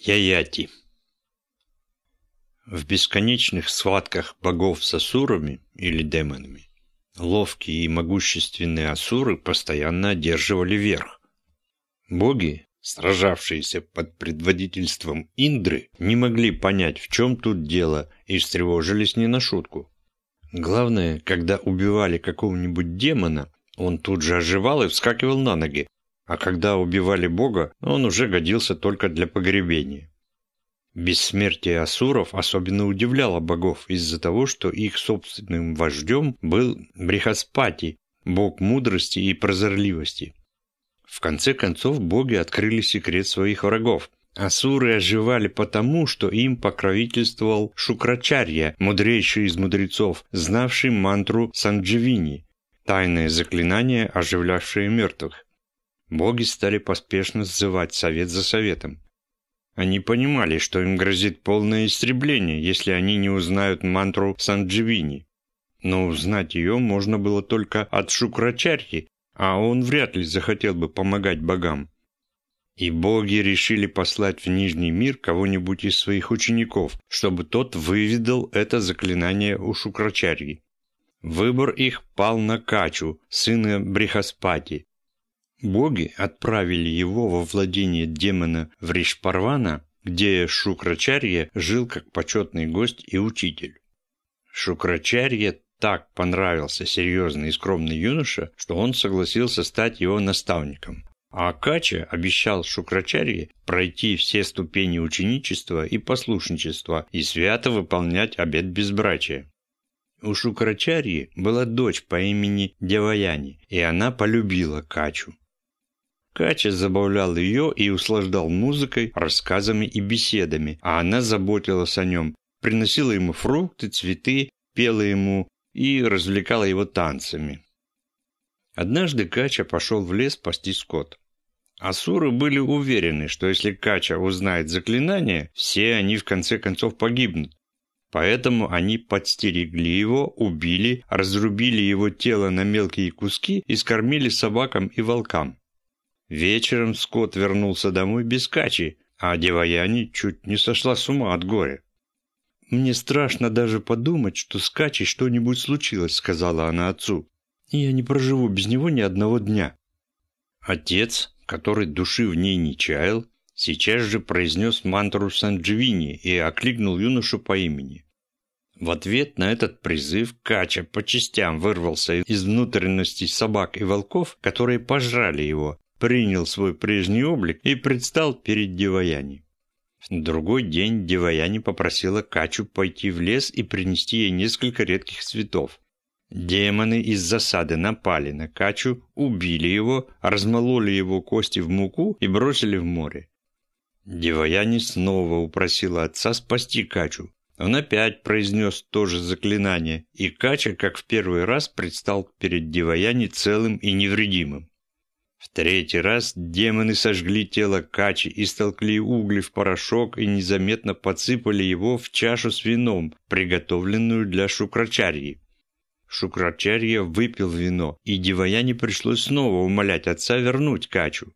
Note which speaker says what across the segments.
Speaker 1: Яяти В бесконечных схватках богов с асурами или демонами ловкие и могущественные асуры постоянно одерживали верх. Боги, сражавшиеся под предводительством Индры, не могли понять, в чем тут дело, и встревожились не на шутку. Главное, когда убивали какого-нибудь демона, он тут же оживал и вскакивал на ноги, а когда убивали бога, он уже годился только для погребения. Бессмертие асуров особенно удивляло богов из-за того, что их собственным вождем был Брихаспати, бог мудрости и прозорливости. В конце концов боги открыли секрет своих врагов. Асуры оживали потому, что им покровительствовал Шукрачарья, мудрейший из мудрецов, знавший мантру Сандживини, тайное заклинание, оживлявшее мертвых. Боги стали поспешно сзывать совет за советом. Они понимали, что им грозит полное истребление, если они не узнают мантру Сандживини. Но узнать ее можно было только от Шукрачарьи, а он вряд ли захотел бы помогать богам. И боги решили послать в Нижний мир кого-нибудь из своих учеников, чтобы тот выведал это заклинание у Шукрачарьи. Выбор их пал на Качу, сына Брихаспати, Боги отправили его во владение демона в Ришпарвана, где Шукрачарья жил как почетный гость и учитель. Шукрачарье так понравился серьезный и скромный юноша, что он согласился стать его наставником. А Акача обещал Шукрачарье пройти все ступени ученичества и послушничества и свято выполнять обет безбрачия. У Шукрачарьи была дочь по имени Деваяни, и она полюбила Качу. Катя забавлял ее и услаждал музыкой, рассказами и беседами, а она заботилась о нем, приносила ему фрукты, цветы, пела ему и развлекала его танцами. Однажды Кача пошел в лес пасти скот. Асуры были уверены, что если Кача узнает заклинание, все они в конце концов погибнут. Поэтому они подстерегли его, убили, разрубили его тело на мелкие куски и скормили собакам и волкам. Вечером Скотт вернулся домой без качи, а Деваяни чуть не сошла с ума от горя. «Мне страшно даже подумать, что с Качей что-нибудь случилось», — сказала она отцу. «И я не проживу без него ни одного дня». Отец, который души в ней не чаял, сейчас же произнес мантру Сандживини и окликнул юношу по имени. В ответ на этот призыв Кача по частям вырвался из внутренностей собак и волков, которые пожрали его, принял свой прежний облик и предстал перед Деваяни. Другой день Деваяни попросила Качу пойти в лес и принести ей несколько редких цветов. Демоны из засады напали на Качу, убили его, размололи его кости в муку и бросили в море. Деваяни снова упросила отца спасти Качу. Он опять произнес то же заклинание, и Кача, как в первый раз, предстал перед Деваяни целым и невредимым. В третий раз демоны сожгли тело Качи и столкли угли в порошок и незаметно подсыпали его в чашу с вином, приготовленную для Шукрачарьи. Шукрачарья выпил вино, и Диваяне пришлось снова умолять отца вернуть Качу.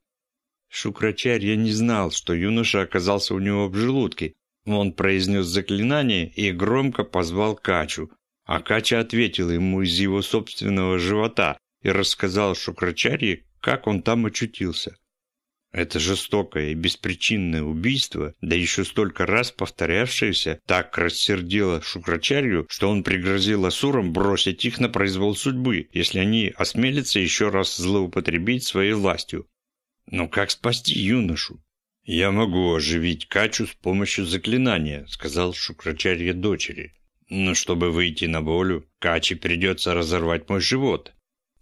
Speaker 1: Шукрачарья не знал, что юноша оказался у него в желудке. Он произнес заклинание и громко позвал Качу, а Кача ответил ему из его собственного живота и рассказал Шукрачарье, как он там очутился. Это жестокое и беспричинное убийство, да еще столько раз повторявшееся, так рассердило Шукрачарью, что он пригрозил асурам бросить их на произвол судьбы, если они осмелятся еще раз злоупотребить своей властью. Но как спасти юношу? «Я могу оживить Качу с помощью заклинания», — сказал Шукрачарья дочери. «Но чтобы выйти на волю, Каче придется разорвать мой живот.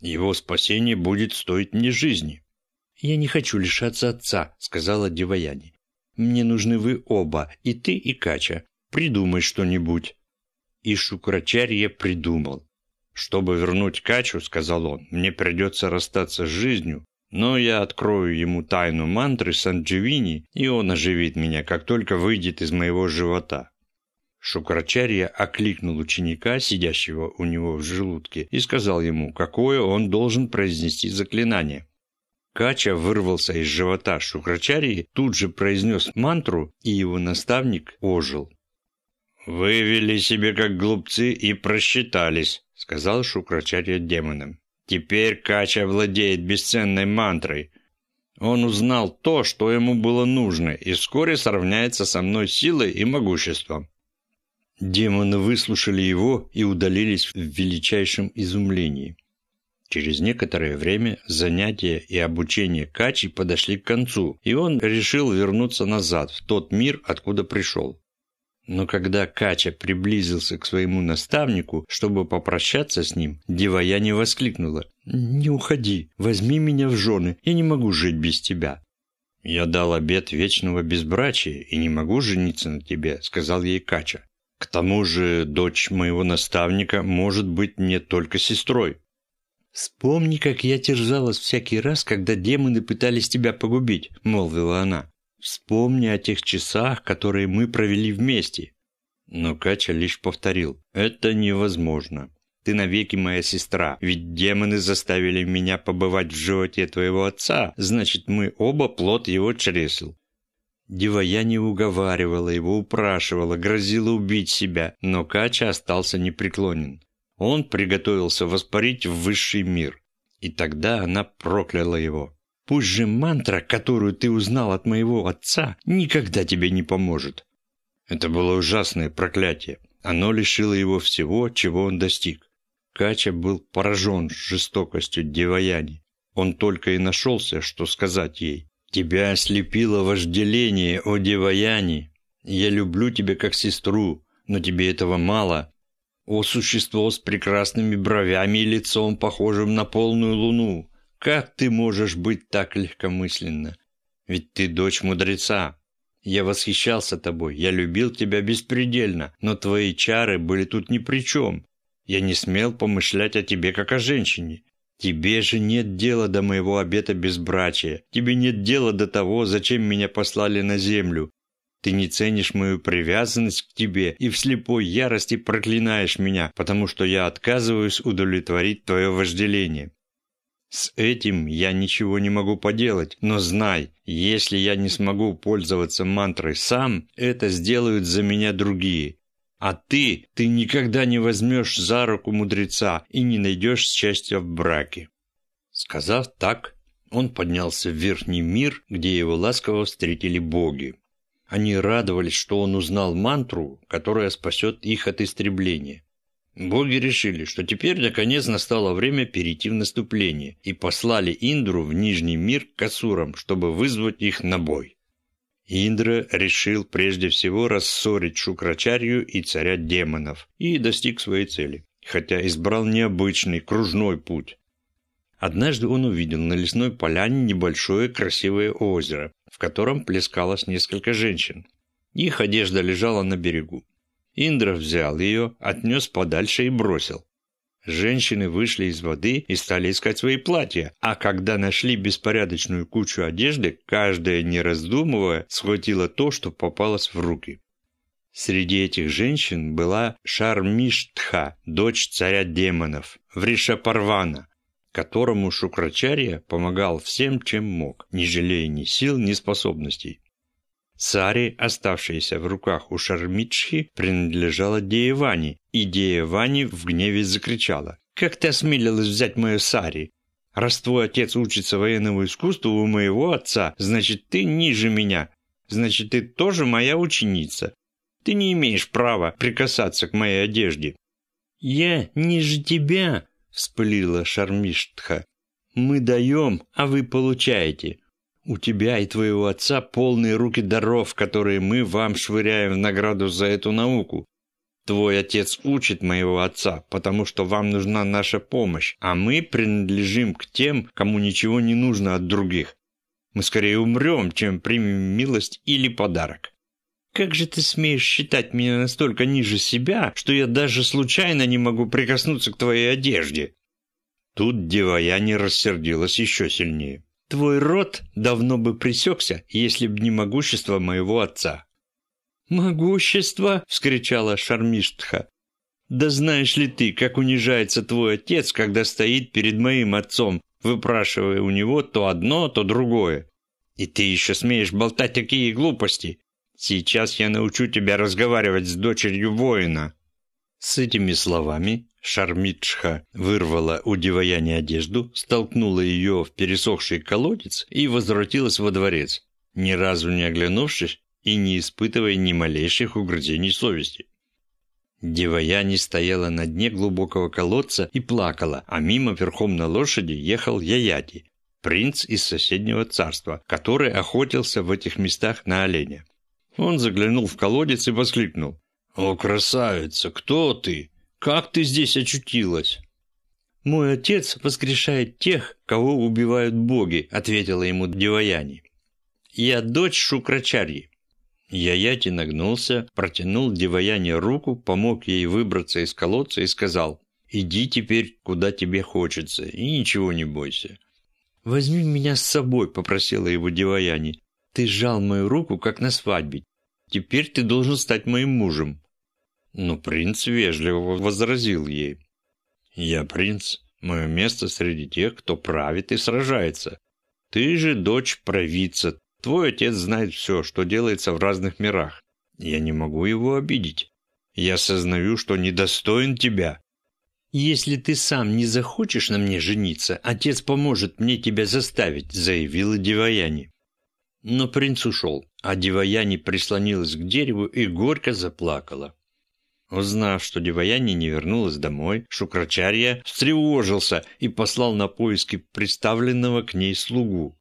Speaker 1: Его спасение будет стоить мне жизни». «Я не хочу лишаться отца», — сказала Деваяни. «Мне нужны вы оба, и ты, и Кача. Придумай что-нибудь». И Шукрачарья придумал. «Чтобы вернуть Качу, — сказал он, — мне придется расстаться с жизнью, но я открою ему тайну мантры Сандживини, и он оживит меня, как только выйдет из моего живота. Шукрачарья окликнул ученика, сидящего у него в желудке, и сказал ему, какое он должен произнести заклинание. Кача вырвался из живота Шукрачарии, тут же произнес мантру, и его наставник ожил. «Вы вели себе как глупцы и просчитались», — сказал Шукрачарья демонам. «Теперь Кача владеет бесценной мантрой. Он узнал то, что ему было нужно, и вскоре сравняется со мной силой и могуществом». Демоны выслушали его и удалились в величайшем изумлении. Через некоторое время занятия и обучение Качи подошли к концу, и он решил вернуться назад, в тот мир, откуда пришел. Но когда Кача приблизился к своему наставнику, чтобы попрощаться с ним, Деваяни воскликнула. «Не уходи, возьми меня в жены, я не могу жить без тебя». «Я дал обет вечного безбрачия и не могу жениться на тебе», — сказал ей Кача. «К тому же дочь моего наставника может быть не только сестрой». «Вспомни, как я терзалась всякий раз, когда демоны пытались тебя погубить», — молвила она. Вспомни о тех часах, которые мы провели вместе». Но Кача лишь повторил. «Это невозможно. Ты навеки моя сестра, ведь демоны заставили меня побывать в животе твоего отца, значит, мы оба плод его чресел». Дивая уговаривала его, упрашивала, грозила убить себя, но Кача остался непреклонен. Он приготовился воспарить в высший мир. И тогда она прокляла его. Пусть же мантра, которую ты узнал от моего отца, никогда тебе не поможет. Это было ужасное проклятие. Оно лишило его всего, чего он достиг. Кача был поражен жестокостью Деваяни. Он только и нашелся, что сказать ей. «Тебя ослепило вожделение, о Деваяни! Я люблю тебя как сестру, но тебе этого мало. О существо с прекрасными бровями и лицом, похожим на полную луну! Как ты можешь быть так легкомысленно? Ведь ты дочь мудреца. Я восхищался тобой, я любил тебя беспредельно, но твои чары были тут ни при чем. Я не смел помышлять о тебе как о женщине. Тебе же нет дела до моего обета безбрачия. Тебе нет дела до того, зачем меня послали на землю. Ты не ценишь мою привязанность к тебе и в слепой ярости проклинаешь меня, потому что я отказываюсь удовлетворить твое вожделение. С этим я ничего не могу поделать, но знай, если я не смогу пользоваться мантрой сам, это сделают за меня другие. А ты, ты никогда не возьмешь за руку мудреца и не найдешь счастья в браке». Сказав так, он поднялся в верхний мир, где его ласково встретили боги. Они радовались, что он узнал мантру, которая спасет их от истребления. Боги решили, что теперь наконец настало время перейти в наступление, и послали Индру в Нижний мир к Асурам, чтобы вызвать их на бой. Индра решил прежде всего рассорить Шукрачарью и царя демонов, и достиг своей цели, хотя избрал необычный кружной путь. Однажды он увидел на лесной поляне небольшое красивое озеро, в котором плескалось несколько женщин. Их одежда лежала на берегу. Индра взял ее, отнес подальше и бросил. Женщины вышли из воды и стали искать свои платья, а когда нашли беспорядочную кучу одежды, каждая, не раздумывая, схватила то, что попалось в руки. Среди этих женщин была Шармиштха, дочь царя демонов, Вришапарвана, которому Шукрачарья помогал всем, чем мог, не жалея ни сил, ни способностей. Сари, оставшаяся в руках у Шармичхи, принадлежала Деевани, и Деевани в гневе закричала. «Как ты осмелилась взять мою Сари? Раз твой отец учится военному искусству у моего отца, значит, ты ниже меня. Значит, ты тоже моя ученица. Ты не имеешь права прикасаться к моей одежде». «Я ниже тебя», — вспылила Шармиштха. «Мы даем, а вы получаете. У тебя и твоего отца полные руки даров, которые мы вам швыряем в награду за эту науку. Твой отец учит моего отца, потому что вам нужна наша помощь, а мы принадлежим к тем, кому ничего не нужно от других. Мы скорее умрем, чем примем милость или подарок. Как же ты смеешь считать меня настолько ниже себя, что я даже случайно не могу прикоснуться к твоей одежде?» Тут Девая не рассердилась еще сильнее. Твой род давно бы пресекся, если б не могущество моего отца». «Могущество!» — вскричала Шармиштха. «Да знаешь ли ты, как унижается твой отец, когда стоит перед моим отцом, выпрашивая у него то одно, то другое. И ты еще смеешь болтать такие глупости. Сейчас я научу тебя разговаривать с дочерью воина». С этими словами Шармитшха вырвала у Диваяни одежду, столкнула ее в пересохший колодец и возвратилась во дворец, ни разу не оглянувшись и не испытывая ни малейших угрызений совести. Деваяни стояла на дне глубокого колодца и плакала, а мимо верхом на лошади ехал Яяти, принц из соседнего царства, который охотился в этих местах на оленя. Он заглянул в колодец и воскликнул. «О, красавица, кто ты? Как ты здесь очутилась?» «Мой отец воскрешает тех, кого убивают боги», — ответила ему Деваяни. «Я дочь Шукрачарьи. Яяти нагнулся, протянул Деваяне руку, помог ей выбраться из колодца и сказал, «Иди теперь, куда тебе хочется, и ничего не бойся». «Возьми меня с собой», — попросила его Деваяне. «Ты сжал мою руку, как на свадьбе. Теперь ты должен стать моим мужем». Но принц вежливо возразил ей. «Я принц. Мое место среди тех, кто правит и сражается. Ты же дочь провидца, Твой отец знает все, что делается в разных мирах. Я не могу его обидеть. Я сознаю, что недостоин тебя. Если ты сам не захочешь на мне жениться, отец поможет мне тебя заставить, заявила Диваяни. Но принц ушел, а Диваяни прислонилась к дереву и горько заплакала. Узнав, что Деваяни не вернулась домой, Шукрачарья встревожился и послал на поиски представленного к ней слугу.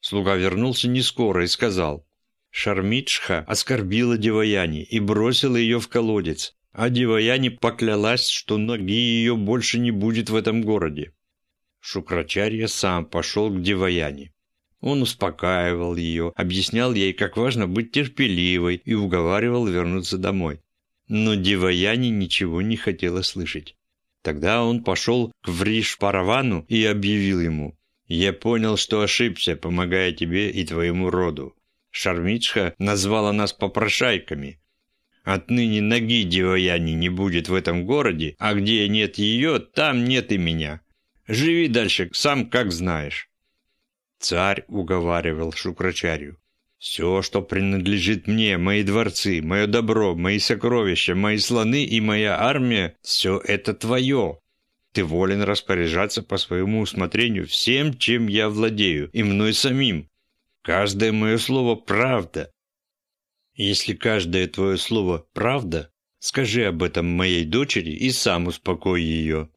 Speaker 1: Слуга вернулся не скоро и сказал, Шармитшха оскорбила Деваяни и бросила ее в колодец, а Деваяни поклялась, что ноги ее больше не будет в этом городе. Шукрачарья сам пошел к Деваяни. Он успокаивал ее, объяснял ей, как важно быть терпеливой и уговаривал вернуться домой. Но Деваяни ничего не хотела слышать. Тогда он пошел к Вриш-Паравану и объявил ему, я понял, что ошибся, помогая тебе и твоему роду. Шармичха назвала нас попрошайками. Отныне ноги Деваяни не будет в этом городе, а где нет ее, там нет и меня. Живи дальше, сам как знаешь. Царь уговаривал Шукрачарю. «Все, что принадлежит мне, мои дворцы, мое добро, мои сокровища, мои слоны и моя армия, все это твое. Ты волен распоряжаться по своему усмотрению всем, чем я владею, и мной самим. Каждое мое слово – правда. Если каждое твое слово – правда, скажи об этом моей дочери и сам успокой ее».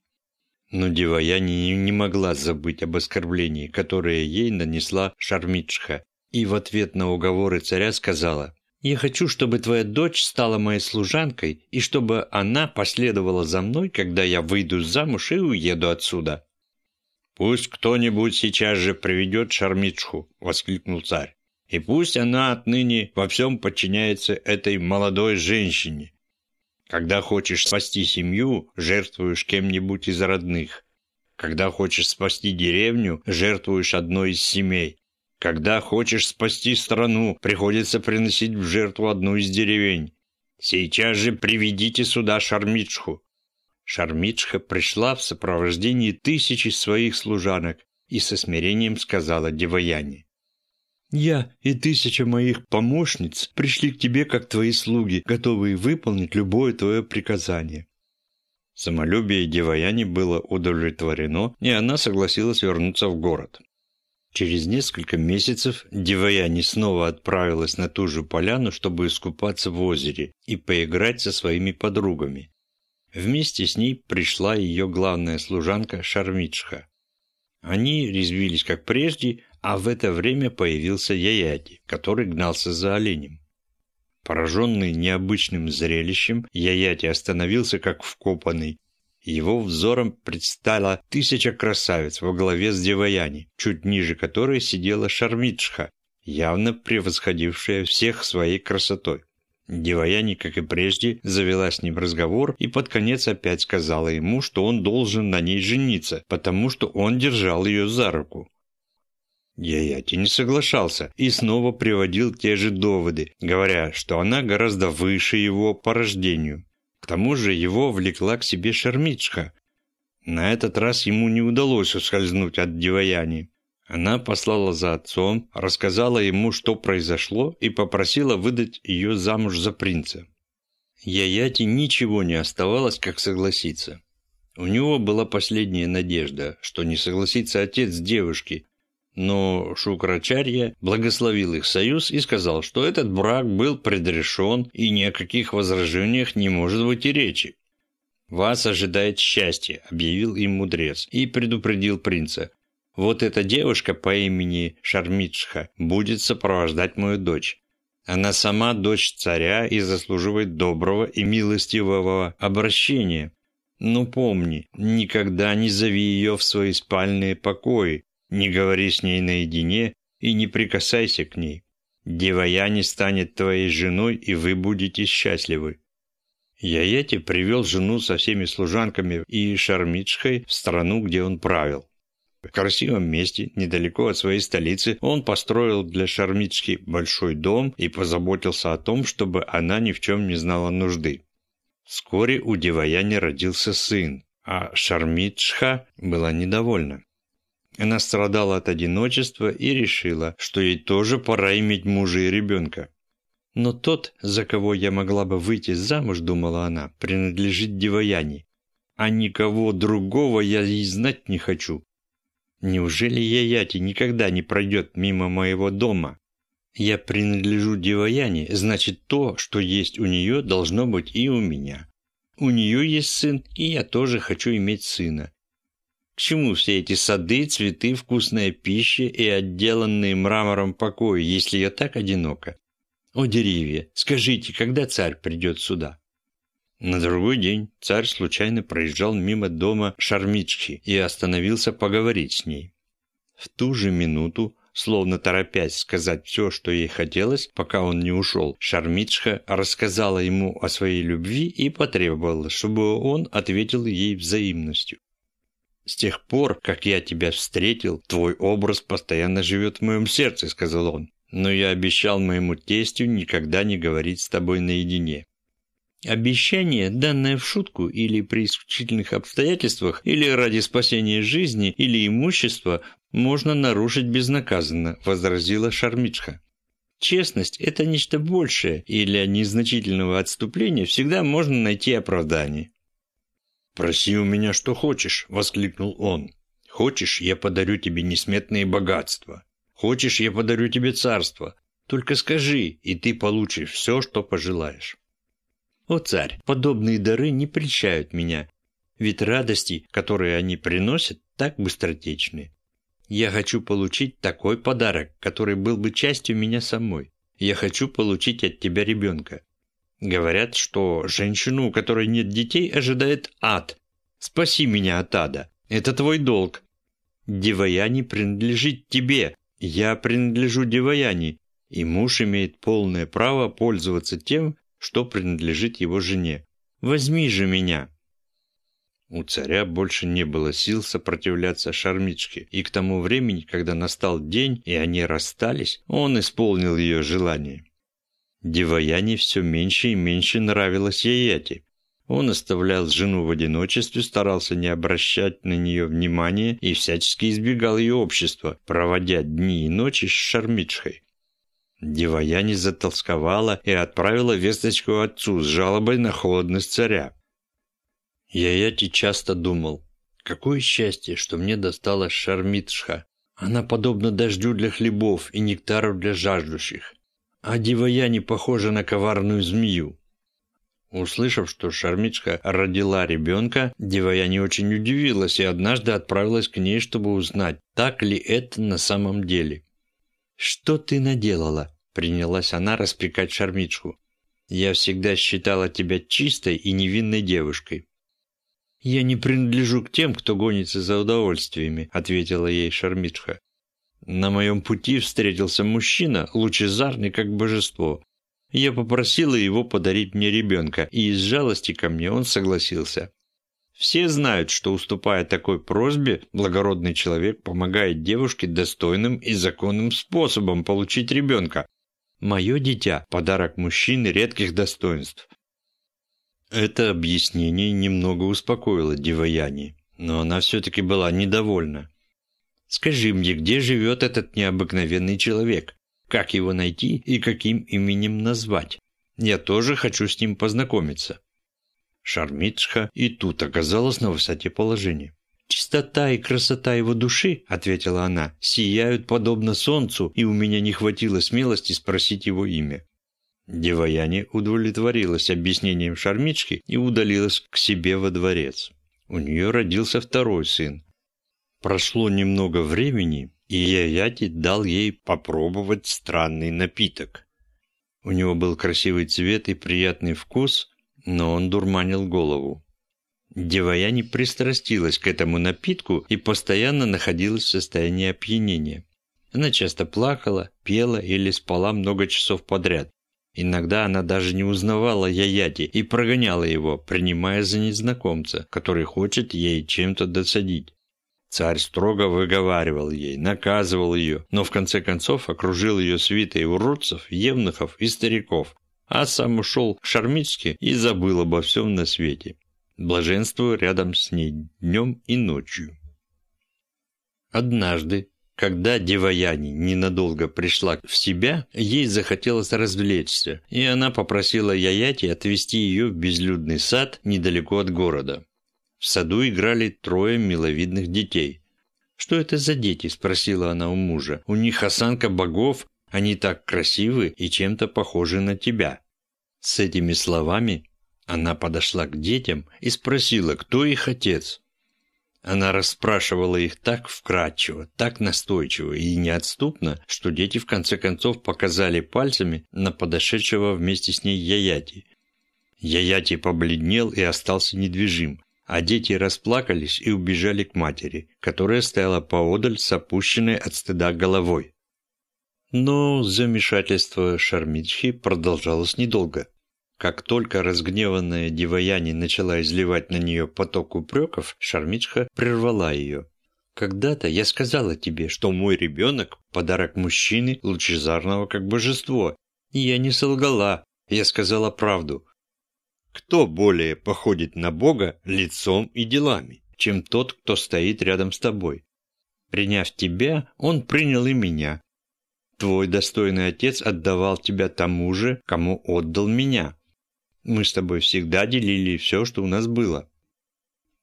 Speaker 1: Но Деваяни не могла забыть об оскорблении, которое ей нанесла Шармитшха, и в ответ на уговоры царя сказала я хочу, чтобы твоя дочь стала моей служанкой, и чтобы она последовала за мной, когда я выйду замуж и уеду отсюда». «Пусть кто-нибудь сейчас же приведет Шармичху», — воскликнул царь. «И пусть она отныне во всем подчиняется этой молодой женщине. Когда хочешь спасти семью, жертвуешь кем-нибудь из родных. Когда хочешь спасти деревню, жертвуешь одной из семей. Когда хочешь спасти страну, приходится приносить в жертву одну из деревень. Сейчас же приведите сюда Шармичху». Шармичха пришла в сопровождении тысячи своих служанок и со смирением сказала Деваяне. «Я и тысяча моих помощниц пришли к тебе как твои слуги, готовые выполнить любое твое приказание». Самолюбие Деваяни было удовлетворено, и она согласилась вернуться в город. Через несколько месяцев Деваяни снова отправилась на ту же поляну, чтобы искупаться в озере и поиграть со своими подругами. Вместе с ней пришла ее главная служанка Шармичха. Они резвились как прежде, а в это время появился Яяти, который гнался за оленем. Пораженный необычным зрелищем, Яяти остановился как вкопанный его взором предстала тысяча красавиц во главе с Деваяни, чуть ниже которой сидела Шармитшха, явно превосходившая всех своей красотой. Деваяни, как и прежде, завела с ним разговор и под конец опять сказала ему, что он должен на ней жениться, потому что он держал ее за руку. Яяти не соглашался и снова приводил те же доводы, говоря, что она гораздо выше его по рождению тому же его влекла к себе Шармичха. На этот раз ему не удалось ускользнуть от Деваяни. Она послала за отцом, рассказала ему, что произошло, и попросила выдать ее замуж за принца. Яяти ничего не оставалось, как согласиться. У него была последняя надежда, что не согласится отец девушки, но Шукрачарья благословил их союз и сказал, что этот брак был предрешен и ни о каких возражениях не может быть и речи. «Вас ожидает счастье», – объявил им мудрец и предупредил принца. «Вот эта девушка по имени Шармитшха будет сопровождать мою дочь. Она сама дочь царя и заслуживает доброго и милостивого обращения. Но помни, никогда не зови ее в свои спальные покои, не говори с ней наедине и не прикасайся к ней. Деваяни станет твоей женой, и вы будете счастливы. Яети привел жену со всеми служанками и Шармичхой в страну, где он правил. В красивом месте, недалеко от своей столицы, он построил для Шармички большой дом и позаботился о том, чтобы она ни в чем не знала нужды. Вскоре у Деваяни родился сын, а Шармичха была недовольна. Она страдала от одиночества и решила, что ей тоже пора иметь мужа и ребенка. Но тот, за кого я могла бы выйти замуж, думала она, принадлежит Деваяне. А никого другого я и знать не хочу. Неужели Яяти никогда не пройдет мимо моего дома? Я принадлежу Деваяне, значит то, что есть у нее, должно быть и у меня. У нее есть сын, и я тоже хочу иметь сына. К чему все эти сады, цветы, вкусная пища и отделанные мрамором покои, если я так одинока? «О, деревья, скажите, когда царь придет сюда?» На другой день царь случайно проезжал мимо дома Шармички и остановился поговорить с ней. В ту же минуту, словно торопясь сказать все, что ей хотелось, пока он не ушел, Шармичка рассказала ему о своей любви и потребовала, чтобы он ответил ей взаимностью. «С тех пор, как я тебя встретил, твой образ постоянно живет в моем сердце», — сказал он но я обещал моему тестю никогда не говорить с тобой наедине. Обещание, данное в шутку или при исключительных обстоятельствах, или ради спасения жизни или имущества, можно нарушить безнаказанно, возразила Шармичха. Честность – это нечто большее, и для незначительного отступления всегда можно найти оправдание. «Проси у меня, что хочешь», – воскликнул он. «Хочешь, я подарю тебе несметные богатства. Хочешь, я подарю тебе царство. Только скажи, и ты получишь все, что пожелаешь. О, царь, подобные дары не прельщают меня, ведь радости, которые они приносят, так быстротечны. Я хочу получить такой подарок, который был бы частью меня самой. Я хочу получить от тебя ребенка. Говорят, что женщину, у которой нет детей, ожидает ад. Спаси меня от ада. Это твой долг. Деваяни принадлежит тебе, я принадлежу Деваяни, и муж имеет полное право пользоваться тем, что принадлежит его жене. Возьми же меня!» У царя больше не было сил сопротивляться шармичке, и к тому времени, когда настал день, и они расстались, он исполнил ее желание. Деваяне все меньше и меньше нравилось Яяте. Он оставлял жену в одиночестве, старался не обращать на нее внимания и всячески избегал ее общества, проводя дни и ночи с Шармичхой. Деваяни затолсковала и отправила весточку отцу с жалобой на холодность царя. Яяти часто думал, какое счастье, что мне досталась Шармитшха. Она подобна дождю для хлебов и нектару для жаждущих. А Деваяни похожа на коварную змею. Услышав, что Шармичка родила ребенка, Девая не очень удивилась и однажды отправилась к ней, чтобы узнать, так ли это на самом деле. «Что ты наделала?» – принялась она распекать Шармичку. «Я всегда считала тебя чистой и невинной девушкой». «Я не принадлежу к тем, кто гонится за удовольствиями», – ответила ей Шармичка. «На моем пути встретился мужчина, лучезарный как божество. Я попросила его подарить мне ребенка, и из жалости ко мне он согласился. Все знают, что уступая такой просьбе, благородный человек помогает девушке достойным и законным способом получить ребенка. Мое дитя – подарок мужчины редких достоинств. Это объяснение немного успокоило Диваяни, Но она все-таки была недовольна. «Скажи мне, где живет этот необыкновенный человек? Как его найти и каким именем назвать? Я тоже хочу с ним познакомиться». Шармитшха и тут оказалась на высоте положения. «Чистота и красота его души, — ответила она, — сияют подобно солнцу, и у меня не хватило смелости спросить его имя». Деваяне удовлетворилась объяснением Шармички и удалилась к себе во дворец. У нее родился второй сын. Прошло немного времени, и Яяти дал ей попробовать странный напиток. У него был красивый цвет и приятный вкус, но он дурманил голову. Деваяни пристрастилась к этому напитку и постоянно находилась в состоянии опьянения. Она часто плакала, пела или спала много часов подряд. Иногда она даже не узнавала Яяти и прогоняла его, принимая за незнакомца, который хочет ей чем-то досадить. Царь строго выговаривал ей, наказывал ее, но в конце концов окружил ее свитой уродцев, евнухов и стариков, а сам ушел к Шармичке и забыл обо всем на свете, блаженствуя рядом с ней днем и ночью. Однажды, когда Деваяни ненадолго пришла в себя, ей захотелось развлечься, и она попросила Яяти отвезти ее в безлюдный сад недалеко от города. В саду играли трое миловидных детей. «Что это за дети?» – спросила она у мужа. «У них осанка богов, они так красивы и чем-то похожи на тебя». С этими словами она подошла к детям и спросила, кто их отец. Она расспрашивала их так вкратчиво, так настойчиво и неотступно, что дети в конце концов показали пальцами на подошедшего вместе с ней Яяти. Яяти побледнел и остался недвижим, а дети расплакались и убежали к матери, которая стояла поодаль с опущенной от стыда головой. Но замешательство Шармичхи продолжалось недолго. Как только разгневанная Диваяни начала изливать на нее поток упреков, Шармичха прервала ее. «Когда-то я сказала тебе, что мой ребенок – подарок мужчины, лучезарного как божество. И я не солгала, я сказала правду. Кто более походит на Бога лицом и делами, чем тот, кто стоит рядом с тобой? Приняв тебя, он принял и меня. Твой достойный отец отдавал тебя тому же, кому отдал меня. Мы с тобой всегда делили все, что у нас было.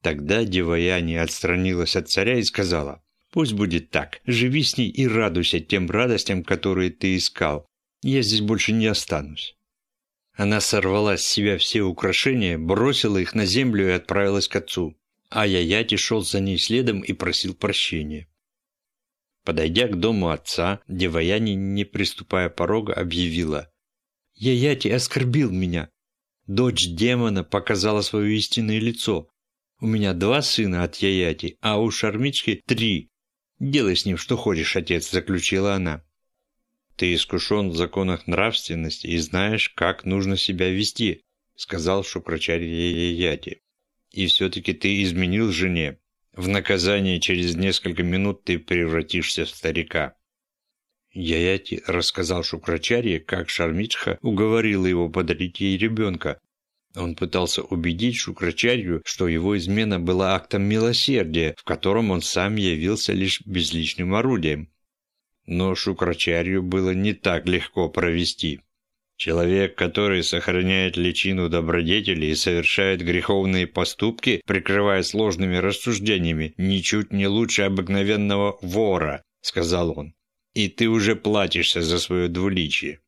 Speaker 1: Тогда Деваяни отстранилась от царя и сказала, «Пусть будет так, живи с ней и радуйся тем радостям, которые ты искал. Я здесь больше не останусь». Она сорвала с себя все украшения, бросила их на землю и отправилась к отцу. А Яяти шел за ней следом и просил прощения. Подойдя к дому отца, Деваяни, не приступая порога, объявила. «Яяти оскорбил меня. Дочь демона показала свое истинное лицо. У меня два сына от Яяти, а у Шармички три. Делай с ним что хочешь, отец», – заключила она. «Ты искушен в законах нравственности и знаешь, как нужно себя вести», сказал Шукрачарья Яти. «И все-таки ты изменил жене. В наказание через несколько минут ты превратишься в старика». Яяти рассказал Шукрачарье, как Шармичха уговорила его подарить ей ребенка. Он пытался убедить Шукрачарью, что его измена была актом милосердия, в котором он сам явился лишь безличным орудием. Но Шукрачарью было не так легко провести. Человек, который сохраняет личину добродетели и совершает греховные поступки, прикрывая сложными рассуждениями, ничуть не лучше обыкновенного вора, сказал он. И ты уже платишься за свое двуличие.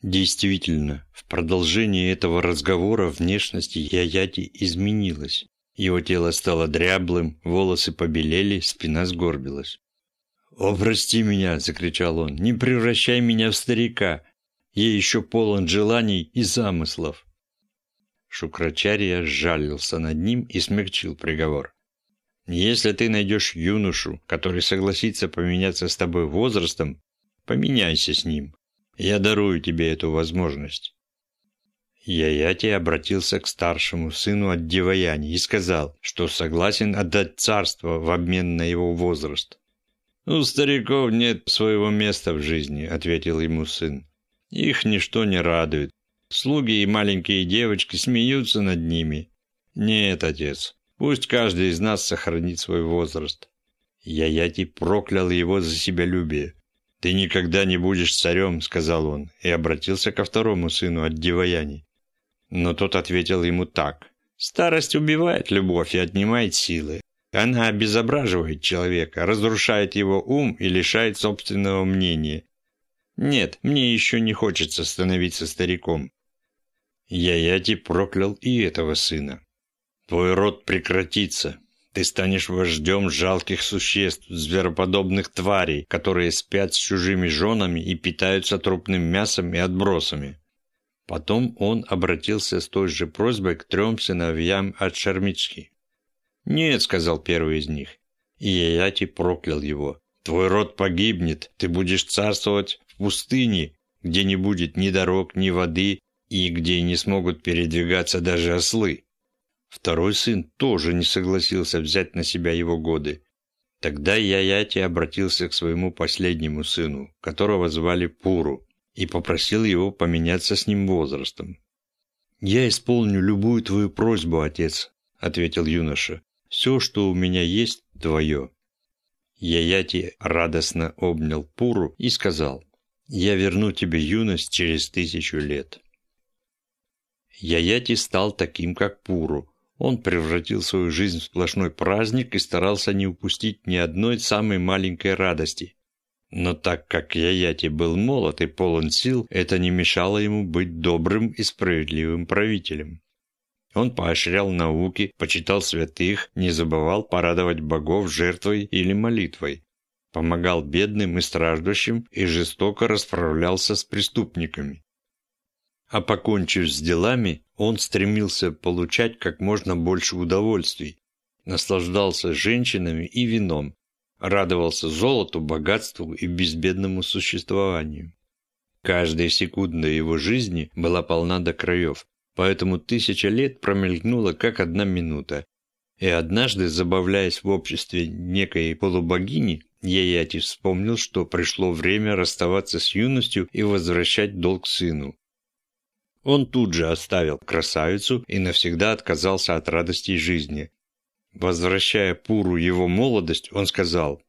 Speaker 1: Действительно, в продолжении этого разговора внешность Яяти изменилась. Его тело стало дряблым, волосы побелели, спина сгорбилась. «О, прости меня!» – закричал он. «Не превращай меня в старика! Я еще полон желаний и замыслов!» Шукрачарья сжалился над ним и смягчил приговор. «Если ты найдешь юношу, который согласится поменяться с тобой возрастом, поменяйся с ним. Я дарую тебе эту возможность». Яяти обратился к старшему сыну от Деваяни и сказал, что согласен отдать царство в обмен на его возраст. «У стариков нет своего места в жизни», — ответил ему сын. «Их ничто не радует. Слуги и маленькие девочки смеются над ними. Нет, отец, Пусть каждый из нас сохранит свой возраст. Яяти проклял его за себялюбие. «Ты никогда не будешь царем», — сказал он, и обратился ко второму сыну от Диваяни. Но тот ответил ему так. «Старость убивает любовь и отнимает силы. Она обезображивает человека, разрушает его ум и лишает собственного мнения. Нет, мне еще не хочется становиться стариком». Яяти проклял и этого сына. «Твой род прекратится, ты станешь вождем жалких существ, звероподобных тварей, которые спят с чужими женами и питаются трупным мясом и отбросами. Потом он обратился с той же просьбой к трем сыновьям от Шармички. «Нет», — сказал первый из них, и Яяти проклял его. «Твой род погибнет, ты будешь царствовать в пустыне, где не будет ни дорог, ни воды, и где не смогут передвигаться даже ослы. Второй сын тоже не согласился взять на себя его годы. Тогда Яяти обратился к своему последнему сыну, которого звали Пуру, и попросил его поменяться с ним возрастом. «Я исполню любую твою просьбу, отец», — ответил юноша. «Все, что у меня есть, твое». Яяти радостно обнял Пуру и сказал, «Я верну тебе юность через тысячу лет». Яяти стал таким, как Пуру, он превратил свою жизнь в сплошной праздник и старался не упустить ни одной самой маленькой радости. Но так как Яяти был молод и полон сил, это не мешало ему быть добрым и справедливым правителем. Он поощрял науки, почитал святых, не забывал порадовать богов жертвой или молитвой, помогал бедным и страждущим и жестоко расправлялся с преступниками. А покончив с делами, он стремился получать как можно больше удовольствий, наслаждался женщинами и вином, радовался золоту, богатству и безбедному существованию. Каждая секунда его жизни была полна до краев, поэтому тысяча лет промелькнула как одна минута. И однажды, забавляясь в обществе некой полубогини, Яяти вспомнил, что пришло время расставаться с юностью и возвращать долг сыну. Он тут же оставил красавицу и навсегда отказался от радостей жизни. Возвращая Пуру его молодость, он сказал,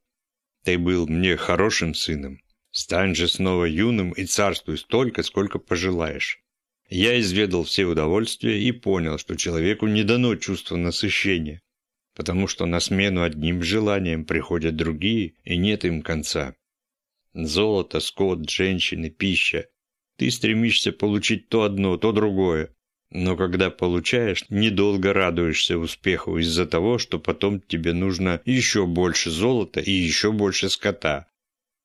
Speaker 1: «Ты был мне хорошим сыном. Стань же снова юным и царствуй столько, сколько пожелаешь». Я изведал все удовольствия и понял, что человеку не дано чувство насыщения, потому что на смену одним желаниям приходят другие, и нет им конца. Золото, скот, женщины, пища ты стремишься получить то одно, то другое. Но когда получаешь, недолго радуешься успеху из-за того, что потом тебе нужно еще больше золота и еще больше скота.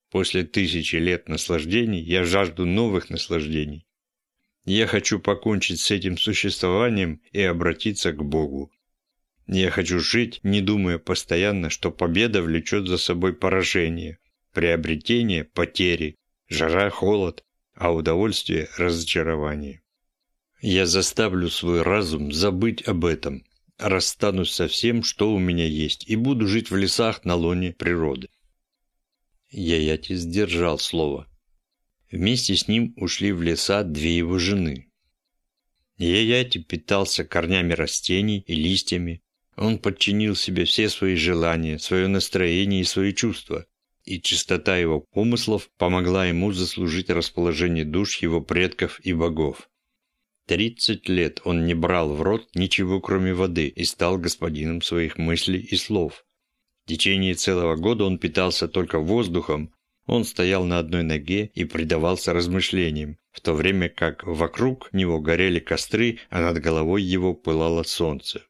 Speaker 1: После тысячи лет наслаждений я жажду новых наслаждений. Я хочу покончить с этим существованием и обратиться к Богу. Я хочу жить, не думая постоянно, что победа влечет за собой поражение, приобретение – потери, жара – холод, а удовольствие – разочарование. Я заставлю свой разум забыть об этом, расстанусь со всем, что у меня есть, и буду жить в лесах на лоне природы. Яяти сдержал слово. Вместе с ним ушли в леса две его жены. Яяти питался корнями растений и листьями. Он подчинил себе все свои желания, свое настроение и свои чувства, и чистота его помыслов помогла ему заслужить расположение душ его предков и богов. Тридцать лет он не брал в рот ничего, кроме воды, и стал господином своих мыслей и слов. В течение целого года он питался только воздухом, он стоял на одной ноге и предавался размышлениям, в то время как вокруг него горели костры, а над головой его пылало солнце.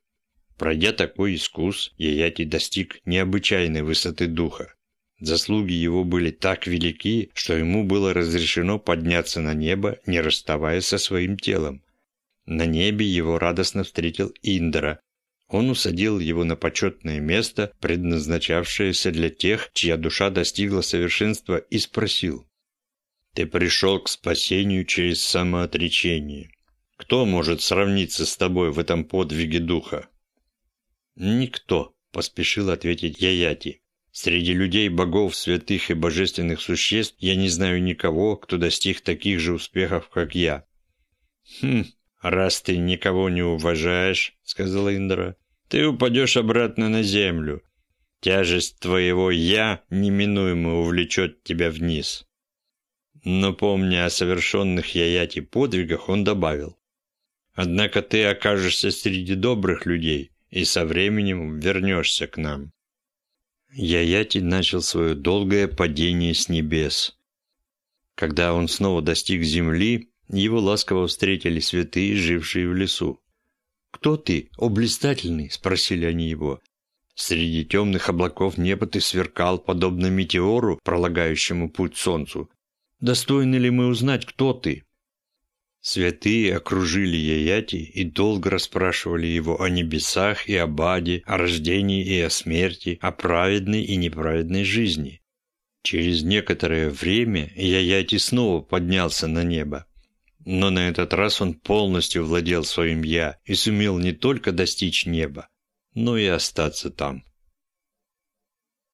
Speaker 1: Пройдя такой искус, Яяти достиг необычайной высоты духа. Заслуги его были так велики, что ему было разрешено подняться на небо, не расставаясь со своим телом. На небе его радостно встретил Индра. Он усадил его на почетное место, предназначавшееся для тех, чья душа достигла совершенства, и спросил. «Ты пришел к спасению через самоотречение. Кто может сравниться с тобой в этом подвиге духа?» «Никто», – поспешил ответить Яяти. Среди людей, богов, святых и божественных существ я не знаю никого, кто достиг таких же успехов, как я. Хм, раз ты никого не уважаешь, сказала Индра, ты упадешь обратно на землю. Тяжесть твоего «я» неминуемо увлечет тебя вниз. Но помня о совершенных Яяти подвигах, он добавил. Однако ты окажешься среди добрых людей и со временем вернешься к нам. Яяти начал свое долгое падение с небес. Когда он снова достиг земли, его ласково встретили святые, жившие в лесу. «Кто ты, о блистательный?» – спросили они его. Среди темных облаков небо ты сверкал, подобно метеору, пролагающему путь солнцу. Достойны ли мы узнать, кто ты?» Святые окружили Яяти и долго расспрашивали его о небесах и об аде, о рождении и о смерти, о праведной и неправедной жизни. Через некоторое время Яяти снова поднялся на небо. Но на этот раз он полностью владел своим «я» и сумел не только достичь неба, но и остаться там.